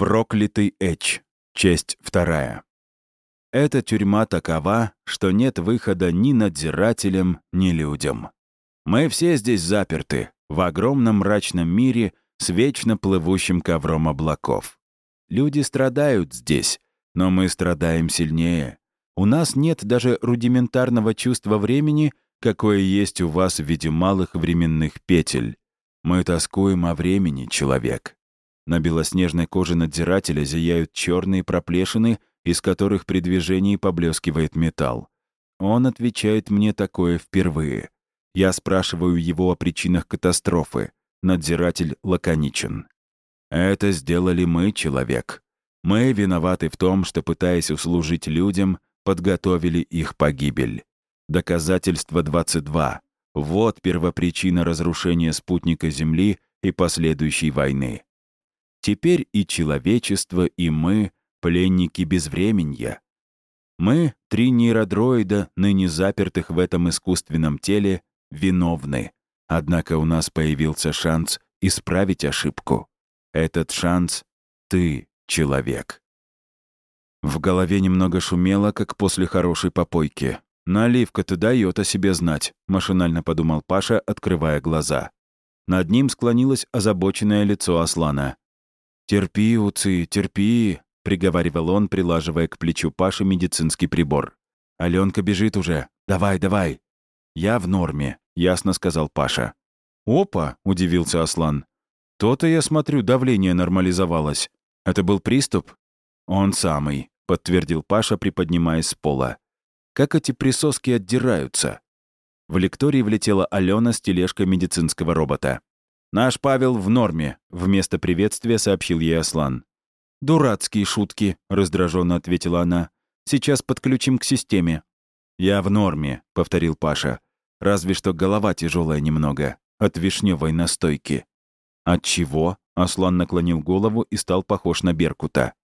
Проклятый Эч. Часть вторая. Эта тюрьма такова, что нет выхода ни надзирателям, ни людям. Мы все здесь заперты, в огромном мрачном мире с вечно плывущим ковром облаков. Люди страдают здесь, но мы страдаем сильнее. У нас нет даже рудиментарного чувства времени, какое есть у вас в виде малых временных петель. Мы тоскуем о времени, человек. На белоснежной коже надзирателя зияют черные проплешины, из которых при движении поблескивает металл. Он отвечает мне такое впервые. Я спрашиваю его о причинах катастрофы. Надзиратель лаконичен. «Это сделали мы, человек. Мы виноваты в том, что, пытаясь услужить людям, подготовили их погибель. Доказательство 22. Вот первопричина разрушения спутника Земли и последующей войны. Теперь и человечество, и мы — пленники безвременья. Мы, три нейродроида, ныне запертых в этом искусственном теле, виновны. Однако у нас появился шанс исправить ошибку. Этот шанс — ты, человек. В голове немного шумело, как после хорошей попойки. «Наливка-то дает о себе знать», — машинально подумал Паша, открывая глаза. Над ним склонилось озабоченное лицо Аслана. «Терпи, Уци, терпи», — приговаривал он, прилаживая к плечу Паши медицинский прибор. «Аленка бежит уже. Давай, давай». «Я в норме», — ясно сказал Паша. «Опа!» — удивился Аслан. «То-то, я смотрю, давление нормализовалось. Это был приступ?» «Он самый», — подтвердил Паша, приподнимаясь с пола. «Как эти присоски отдираются?» В лектории влетела Алена с тележкой медицинского робота. «Наш Павел в норме», — вместо приветствия сообщил ей Аслан. «Дурацкие шутки», — раздраженно ответила она. «Сейчас подключим к системе». «Я в норме», — повторил Паша. «Разве что голова тяжелая немного. От вишневой настойки». «От чего?» — Аслан наклонил голову и стал похож на Беркута.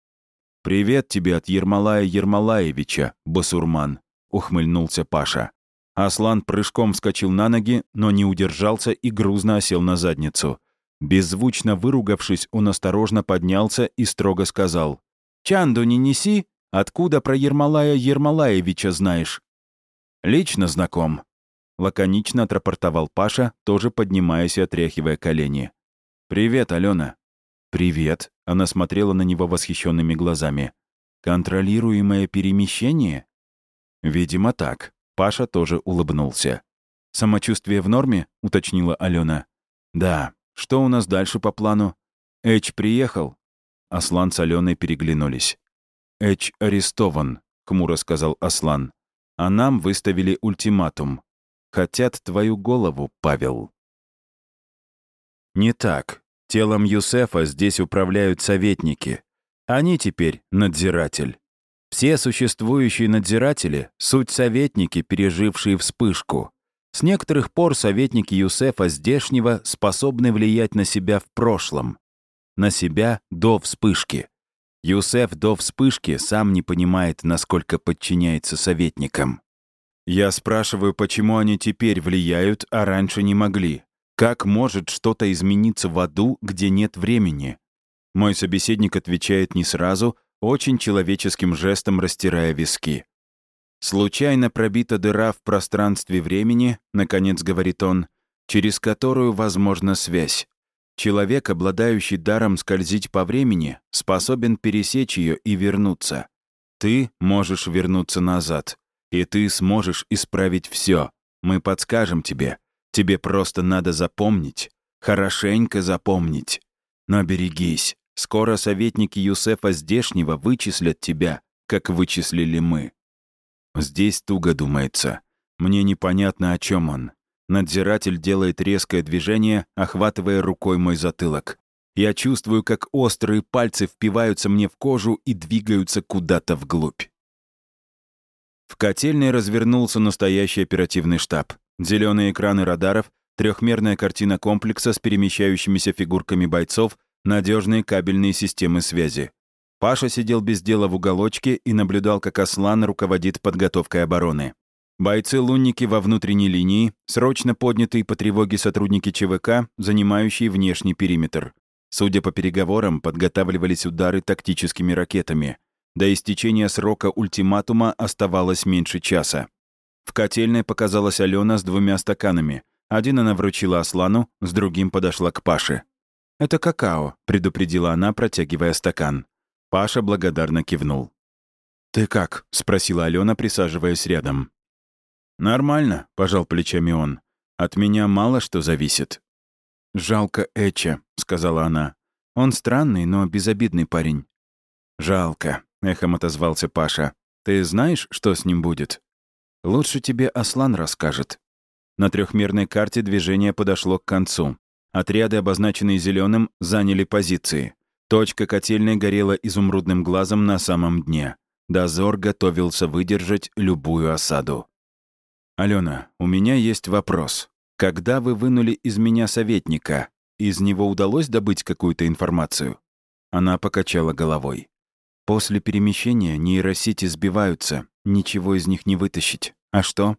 «Привет тебе от Ермолая Ермолаевича, басурман», — ухмыльнулся Паша. Аслан прыжком вскочил на ноги, но не удержался и грузно осел на задницу. Беззвучно выругавшись, он осторожно поднялся и строго сказал. «Чанду не неси? Откуда про Ермолая Ермолаевича знаешь?» «Лично знаком», — лаконично отрапортовал Паша, тоже поднимаясь и отряхивая колени. «Привет, Алена». «Привет», — она смотрела на него восхищенными глазами. «Контролируемое перемещение?» «Видимо, так», Паша тоже улыбнулся. «Самочувствие в норме?» — уточнила Алена. «Да. Что у нас дальше по плану?» «Эч приехал?» Аслан с Аленой переглянулись. «Эч арестован», — хмуро сказал Аслан. «А нам выставили ультиматум. Хотят твою голову, Павел». «Не так. Телом Юсефа здесь управляют советники. Они теперь надзиратель. Все существующие надзиратели — суть советники, пережившие вспышку. С некоторых пор советники Юсефа здешнего способны влиять на себя в прошлом. На себя до вспышки. Юсеф до вспышки сам не понимает, насколько подчиняется советникам. Я спрашиваю, почему они теперь влияют, а раньше не могли. Как может что-то измениться в аду, где нет времени? Мой собеседник отвечает не сразу — очень человеческим жестом растирая виски. «Случайно пробита дыра в пространстве времени», — наконец говорит он, «через которую возможна связь. Человек, обладающий даром скользить по времени, способен пересечь ее и вернуться. Ты можешь вернуться назад, и ты сможешь исправить все. Мы подскажем тебе. Тебе просто надо запомнить, хорошенько запомнить. Но берегись, Скоро советники Юсефа здешнего вычислят тебя, как вычислили мы. Здесь туго думается. Мне непонятно, о чем он. Надзиратель делает резкое движение, охватывая рукой мой затылок. Я чувствую, как острые пальцы впиваются мне в кожу и двигаются куда-то вглубь. В котельной развернулся настоящий оперативный штаб. Зеленые экраны радаров, трехмерная картина комплекса с перемещающимися фигурками бойцов, надежные кабельные системы связи. Паша сидел без дела в уголочке и наблюдал, как Аслан руководит подготовкой обороны. Бойцы-лунники во внутренней линии, срочно поднятые по тревоге сотрудники ЧВК, занимающие внешний периметр. Судя по переговорам, подготавливались удары тактическими ракетами. До истечения срока ультиматума оставалось меньше часа. В котельной показалась Алена с двумя стаканами. Один она вручила Аслану, с другим подошла к Паше. «Это какао», — предупредила она, протягивая стакан. Паша благодарно кивнул. «Ты как?» — спросила Алена, присаживаясь рядом. «Нормально», — пожал плечами он. «От меня мало что зависит». «Жалко Эча», — сказала она. «Он странный, но безобидный парень». «Жалко», — эхом отозвался Паша. «Ты знаешь, что с ним будет?» «Лучше тебе Аслан расскажет». На трехмерной карте движение подошло к концу. Отряды, обозначенные зеленым, заняли позиции. Точка котельной горела изумрудным глазом на самом дне. Дозор готовился выдержать любую осаду. «Алена, у меня есть вопрос. Когда вы вынули из меня советника, из него удалось добыть какую-то информацию?» Она покачала головой. «После перемещения нейросети сбиваются, ничего из них не вытащить. А что?»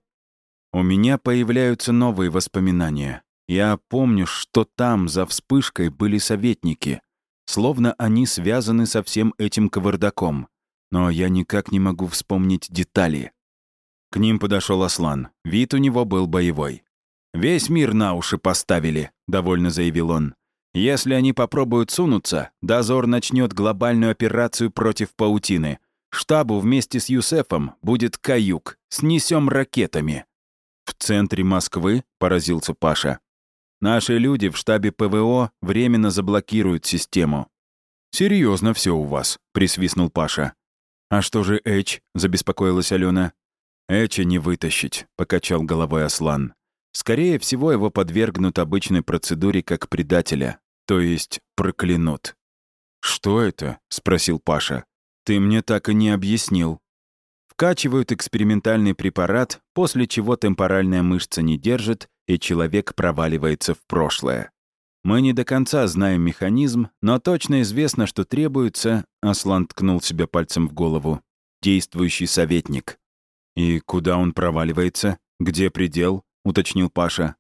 «У меня появляются новые воспоминания. Я помню, что там, за вспышкой, были советники. Словно они связаны со всем этим кавардаком. Но я никак не могу вспомнить детали. К ним подошел Аслан. Вид у него был боевой. «Весь мир на уши поставили», — довольно заявил он. «Если они попробуют сунуться, дозор начнет глобальную операцию против паутины. Штабу вместе с Юсефом будет каюк. Снесем ракетами». «В центре Москвы?» — поразился Паша. «Наши люди в штабе ПВО временно заблокируют систему». Серьезно все у вас», — присвистнул Паша. «А что же Эч?» — забеспокоилась Алена. «Эча не вытащить», — покачал головой Аслан. «Скорее всего, его подвергнут обычной процедуре как предателя, то есть проклянут». «Что это?» — спросил Паша. «Ты мне так и не объяснил». Вкачивают экспериментальный препарат, после чего темпоральная мышца не держит, и человек проваливается в прошлое. Мы не до конца знаем механизм, но точно известно, что требуется, Аслан ткнул себя пальцем в голову, действующий советник. «И куда он проваливается? Где предел?» — уточнил Паша.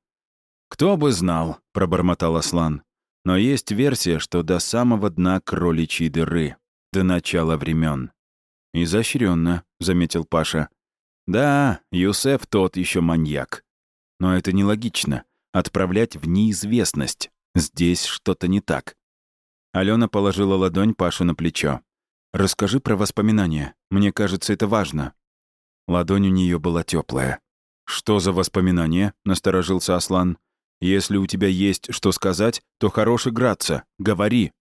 «Кто бы знал», — пробормотал Аслан. «Но есть версия, что до самого дна кроличьей дыры, до начала времен. «Изощренно», — заметил Паша. «Да, Юсеф тот еще маньяк. Но это нелогично. Отправлять в неизвестность. Здесь что-то не так». Алена положила ладонь Пашу на плечо. «Расскажи про воспоминания. Мне кажется, это важно». Ладонь у нее была теплая. «Что за воспоминания?» — насторожился Аслан. «Если у тебя есть что сказать, то хорош играться. Говори.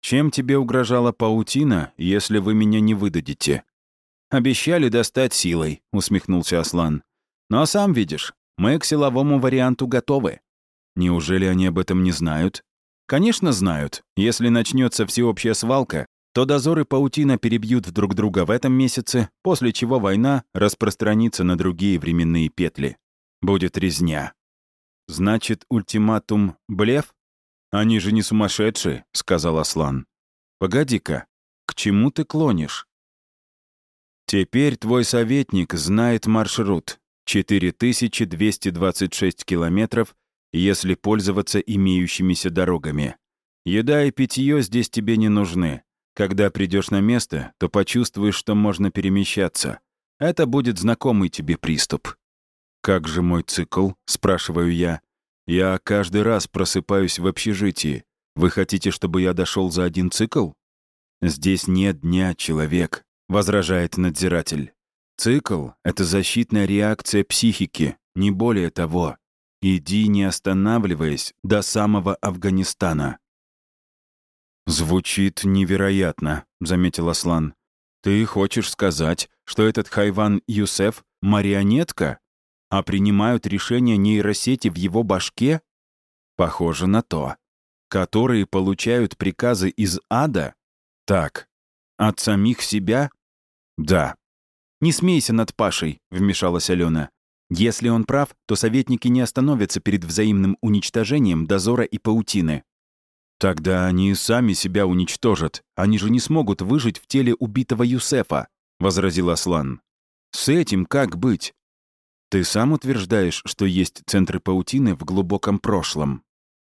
Чем тебе угрожала паутина, если вы меня не выдадите?» «Обещали достать силой», — усмехнулся Аслан. «Но сам видишь, мы к силовому варианту готовы». «Неужели они об этом не знают?» «Конечно знают. Если начнется всеобщая свалка, то дозоры паутина перебьют друг друга в этом месяце, после чего война распространится на другие временные петли. Будет резня. Значит, ультиматум — блеф? Они же не сумасшедшие, — сказал Аслан. Погоди-ка, к чему ты клонишь? Теперь твой советник знает маршрут. 4226 километров, если пользоваться имеющимися дорогами. Еда и питье здесь тебе не нужны. Когда придешь на место, то почувствуешь, что можно перемещаться. Это будет знакомый тебе приступ. «Как же мой цикл?» — спрашиваю я. «Я каждый раз просыпаюсь в общежитии. Вы хотите, чтобы я дошел за один цикл?» «Здесь нет дня, человек», — возражает надзиратель. «Цикл — это защитная реакция психики, не более того. Иди, не останавливаясь, до самого Афганистана. «Звучит невероятно», — заметил Аслан. «Ты хочешь сказать, что этот Хайван Юсеф — марионетка? А принимают решения нейросети в его башке? Похоже на то. Которые получают приказы из ада? Так. От самих себя? Да. «Не смейся над Пашей», — вмешалась Алена. «Если он прав, то советники не остановятся перед взаимным уничтожением дозора и паутины. «Тогда они сами себя уничтожат. Они же не смогут выжить в теле убитого Юсефа», — возразил Аслан. «С этим как быть?» «Ты сам утверждаешь, что есть центры паутины в глубоком прошлом?»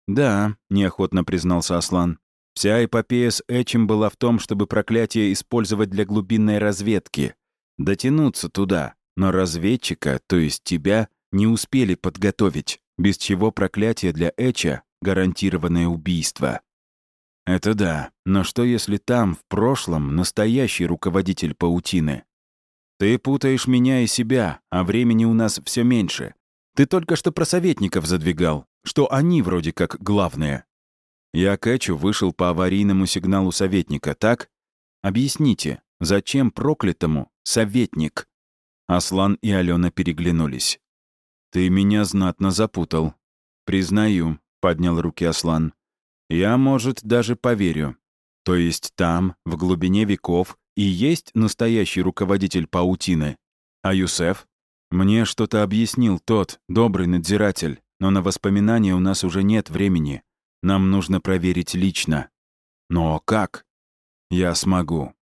«Да», — неохотно признался Аслан. Вся эпопея с Эчем была в том, чтобы проклятие использовать для глубинной разведки. Дотянуться туда, но разведчика, то есть тебя, не успели подготовить, без чего проклятие для Эча — гарантированное убийство. Это да, но что если там, в прошлом, настоящий руководитель паутины? Ты путаешь меня и себя, а времени у нас все меньше. Ты только что про советников задвигал, что они вроде как главные. Я к Эчу вышел по аварийному сигналу советника, так? Объясните, зачем проклятому советник? Аслан и Алена переглянулись. «Ты меня знатно запутал». «Признаю», — поднял руки Аслан. «Я, может, даже поверю. То есть там, в глубине веков, и есть настоящий руководитель паутины. А Юсеф? Мне что-то объяснил тот, добрый надзиратель, но на воспоминания у нас уже нет времени. Нам нужно проверить лично. Но как? Я смогу.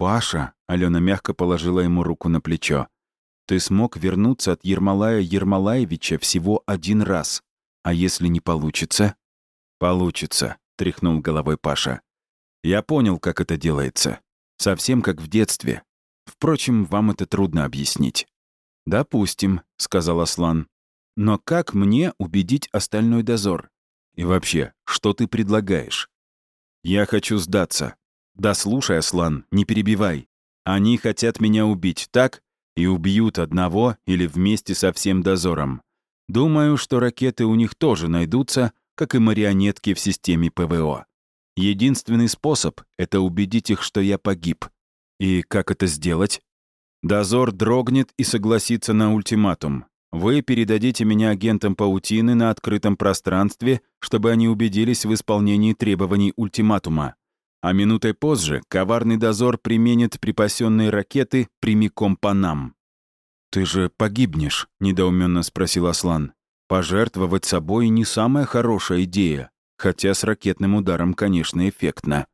Паша, Алена мягко положила ему руку на плечо. Ты смог вернуться от Ермолая Ермолаевича всего один раз. А если не получится? Получится, тряхнул головой Паша. Я понял, как это делается. Совсем как в детстве. Впрочем, вам это трудно объяснить. «Допустим», — сказал Аслан. «Но как мне убедить остальной дозор? И вообще, что ты предлагаешь?» «Я хочу сдаться». «Да слушай, Аслан, не перебивай. Они хотят меня убить, так? и убьют одного или вместе со всем дозором. Думаю, что ракеты у них тоже найдутся, как и марионетки в системе ПВО. Единственный способ — это убедить их, что я погиб. И как это сделать? Дозор дрогнет и согласится на ультиматум. Вы передадите меня агентам паутины на открытом пространстве, чтобы они убедились в исполнении требований ультиматума. А минутой позже коварный дозор применит припасенные ракеты прямиком по нам. «Ты же погибнешь», — недоуменно спросил Аслан. «Пожертвовать собой не самая хорошая идея, хотя с ракетным ударом, конечно, эффектно».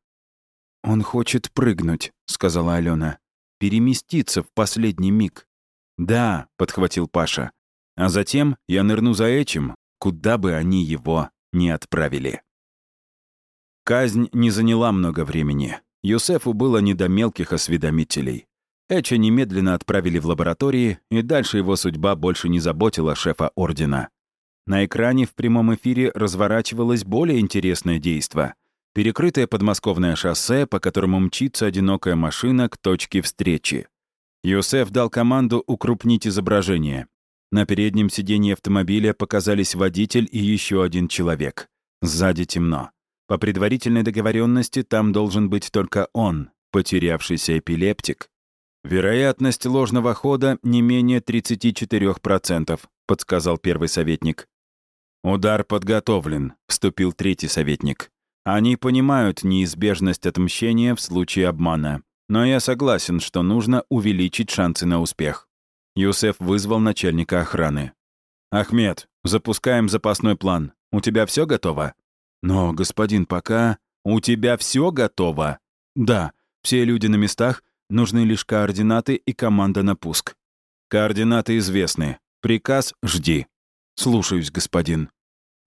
«Он хочет прыгнуть», — сказала Алена. «Переместиться в последний миг». «Да», — подхватил Паша. «А затем я нырну за этим, куда бы они его ни отправили». Казнь не заняла много времени. Юсефу было не до мелких осведомителей. Эча немедленно отправили в лаборатории, и дальше его судьба больше не заботила шефа Ордена. На экране в прямом эфире разворачивалось более интересное действо. Перекрытое подмосковное шоссе, по которому мчится одинокая машина к точке встречи. Юсеф дал команду укрупнить изображение. На переднем сиденье автомобиля показались водитель и еще один человек. Сзади темно. По предварительной договоренности там должен быть только он, потерявшийся эпилептик. Вероятность ложного хода не менее 34%, подсказал первый советник. «Удар подготовлен», — вступил третий советник. «Они понимают неизбежность отмщения в случае обмана. Но я согласен, что нужно увеличить шансы на успех». Юсеф вызвал начальника охраны. «Ахмед, запускаем запасной план. У тебя все готово?» «Но, господин, пока...» «У тебя все готово?» «Да, все люди на местах, нужны лишь координаты и команда на пуск». «Координаты известны. Приказ жди». «Слушаюсь, господин».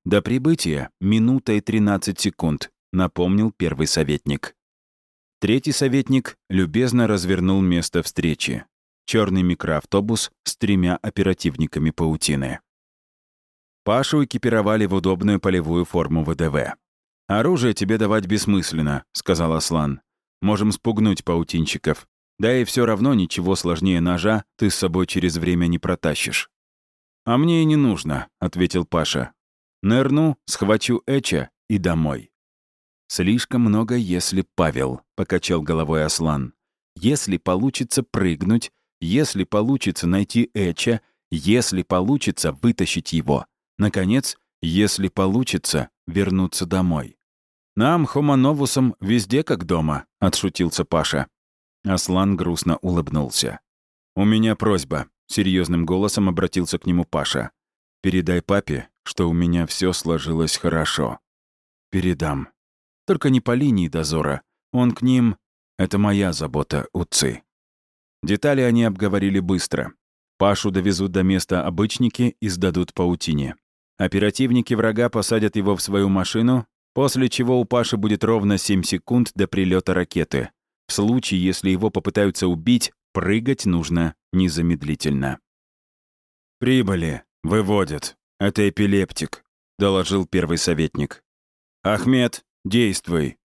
«До прибытия минута и 13 секунд», — напомнил первый советник. Третий советник любезно развернул место встречи. Черный микроавтобус с тремя оперативниками паутины. Пашу экипировали в удобную полевую форму ВДВ. «Оружие тебе давать бессмысленно», — сказал Аслан. «Можем спугнуть паутинчиков. Да и все равно ничего сложнее ножа ты с собой через время не протащишь». «А мне и не нужно», — ответил Паша. «Нырну, схвачу Эча и домой». «Слишком много, если Павел», — покачал головой Аслан. «Если получится прыгнуть, если получится найти Эча, если получится вытащить его, Наконец, если получится, вернуться домой. «Нам, хомоновусам, везде как дома», — отшутился Паша. Аслан грустно улыбнулся. «У меня просьба», — серьезным голосом обратился к нему Паша. «Передай папе, что у меня все сложилось хорошо». «Передам. Только не по линии дозора. Он к ним... Это моя забота, уцы». Детали они обговорили быстро. Пашу довезут до места обычники и сдадут паутине. Оперативники врага посадят его в свою машину, После чего у Паши будет ровно 7 секунд до прилета ракеты. В случае, если его попытаются убить, прыгать нужно незамедлительно. «Прибыли. Выводят. Это эпилептик», — доложил первый советник. «Ахмед, действуй».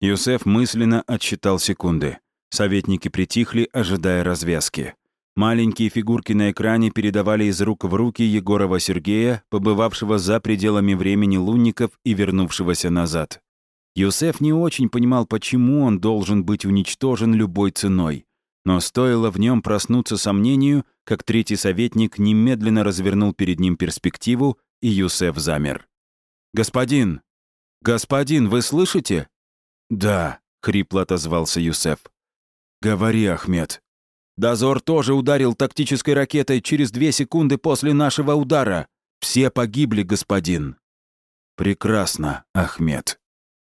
Юсеф мысленно отсчитал секунды. Советники притихли, ожидая развязки. Маленькие фигурки на экране передавали из рук в руки Егорова Сергея, побывавшего за пределами времени лунников и вернувшегося назад. Юсеф не очень понимал, почему он должен быть уничтожен любой ценой. Но стоило в нем проснуться сомнению, как третий советник немедленно развернул перед ним перспективу, и Юсеф замер. «Господин! Господин, вы слышите?» «Да», — хрипло отозвался Юсеф. «Говори, Ахмед». «Дозор тоже ударил тактической ракетой через две секунды после нашего удара. Все погибли, господин». «Прекрасно, Ахмед».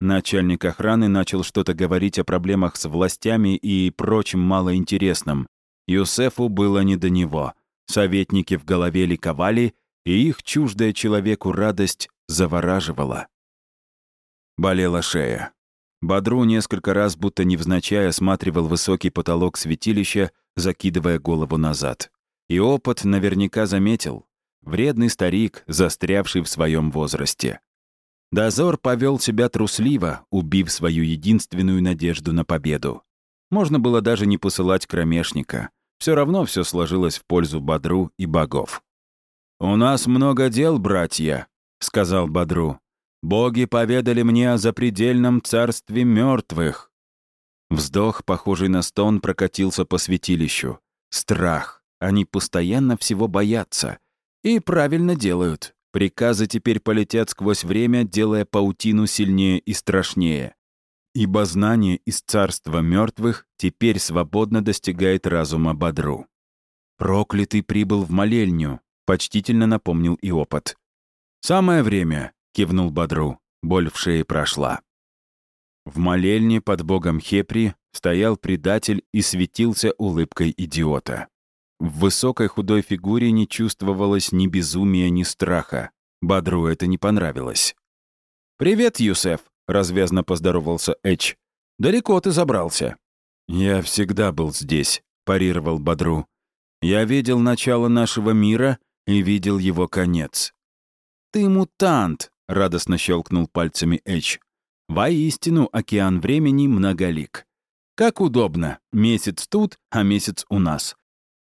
Начальник охраны начал что-то говорить о проблемах с властями и прочим малоинтересным. Юсефу было не до него. Советники в голове ликовали, и их чуждая человеку радость завораживала. Болела шея. Бадру несколько раз, будто невзначай, осматривал высокий потолок святилища, закидывая голову назад. И опыт наверняка заметил. Вредный старик, застрявший в своем возрасте. Дозор повел себя трусливо, убив свою единственную надежду на победу. Можно было даже не посылать кромешника. Все равно все сложилось в пользу Бадру и богов. «У нас много дел, братья», — сказал Бадру. Боги поведали мне о запредельном царстве мертвых. Вздох, похожий на стон, прокатился по святилищу. Страх. Они постоянно всего боятся. И правильно делают. Приказы теперь полетят сквозь время, делая паутину сильнее и страшнее. Ибо знание из царства мертвых теперь свободно достигает разума Бадру. «Проклятый прибыл в молельню», — почтительно напомнил и опыт. «Самое время кивнул Бадру. Боль в шее прошла. В молельне под богом Хепри стоял предатель и светился улыбкой идиота. В высокой худой фигуре не чувствовалось ни безумия, ни страха. Бадру это не понравилось. «Привет, Юсеф!» — развязно поздоровался Эч. «Далеко ты забрался?» «Я всегда был здесь», — парировал Бадру. «Я видел начало нашего мира и видел его конец». «Ты мутант!» — радостно щелкнул пальцами Эч. «Воистину, океан времени многолик. Как удобно. Месяц тут, а месяц у нас.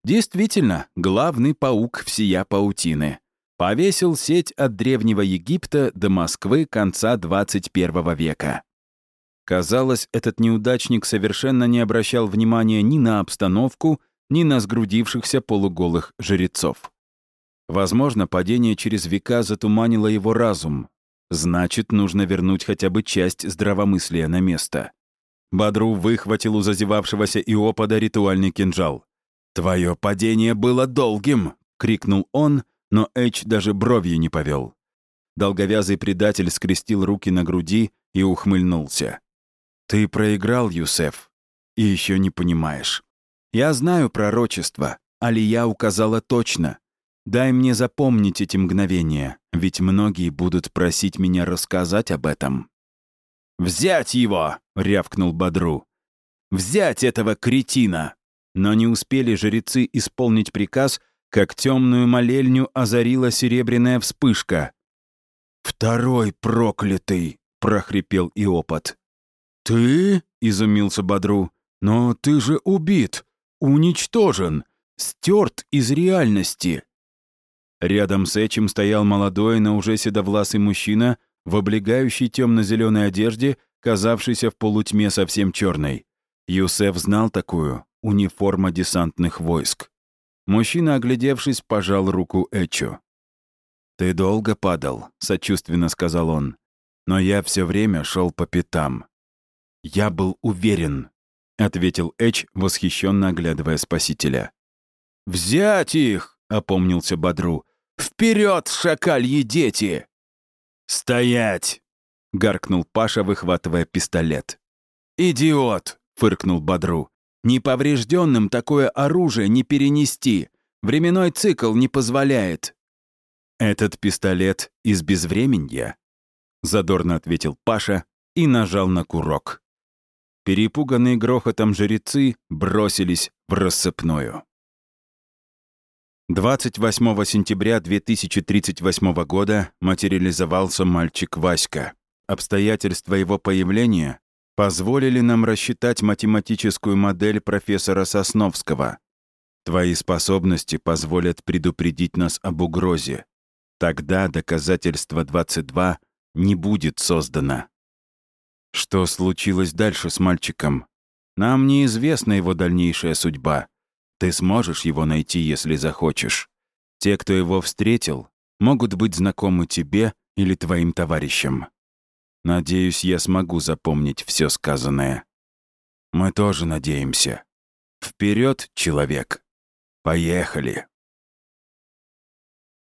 Действительно, главный паук всея паутины. Повесил сеть от Древнего Египта до Москвы конца 21 века. Казалось, этот неудачник совершенно не обращал внимания ни на обстановку, ни на сгрудившихся полуголых жрецов. Возможно, падение через века затуманило его разум, Значит, нужно вернуть хотя бы часть здравомыслия на место. Бадру выхватил у зазевавшегося Иопада ритуальный кинжал. «Твое падение было долгим!» — крикнул он, но Эч даже бровью не повел. Долговязый предатель скрестил руки на груди и ухмыльнулся. «Ты проиграл, Юсеф, и еще не понимаешь. Я знаю пророчество, Алия указала точно. Дай мне запомнить эти мгновения, ведь многие будут просить меня рассказать об этом». «Взять его!» — рявкнул Бадру. «Взять этого кретина!» Но не успели жрецы исполнить приказ, как темную молельню озарила серебряная вспышка. «Второй проклятый!» — прохрипел Иопот. «Ты?» — изумился Бадру. «Но ты же убит, уничтожен, стерт из реальности. Рядом с этим стоял молодой, но уже седовласый мужчина в облегающей темно-зеленой одежде, казавшийся в полутьме совсем черной. Юсеф знал такую — униформа десантных войск. Мужчина, оглядевшись, пожал руку Эчу. «Ты долго падал», — сочувственно сказал он. «Но я все время шел по пятам». «Я был уверен», — ответил Эч, восхищенно оглядывая спасителя. «Взять их!» — опомнился Бадру. «Вперед, шакальи дети!» «Стоять!» — гаркнул Паша, выхватывая пистолет. «Идиот!» — фыркнул Бадру. «Неповрежденным такое оружие не перенести. Временной цикл не позволяет». «Этот пистолет из безвременья?» задорно ответил Паша и нажал на курок. Перепуганные грохотом жрецы бросились в рассыпную. 28 сентября 2038 года материализовался мальчик Васька. Обстоятельства его появления позволили нам рассчитать математическую модель профессора Сосновского. Твои способности позволят предупредить нас об угрозе. Тогда доказательство 22 не будет создано. Что случилось дальше с мальчиком? Нам неизвестна его дальнейшая судьба. Ты сможешь его найти, если захочешь. Те, кто его встретил, могут быть знакомы тебе или твоим товарищам. Надеюсь, я смогу запомнить все сказанное. Мы тоже надеемся. Вперед, человек! Поехали!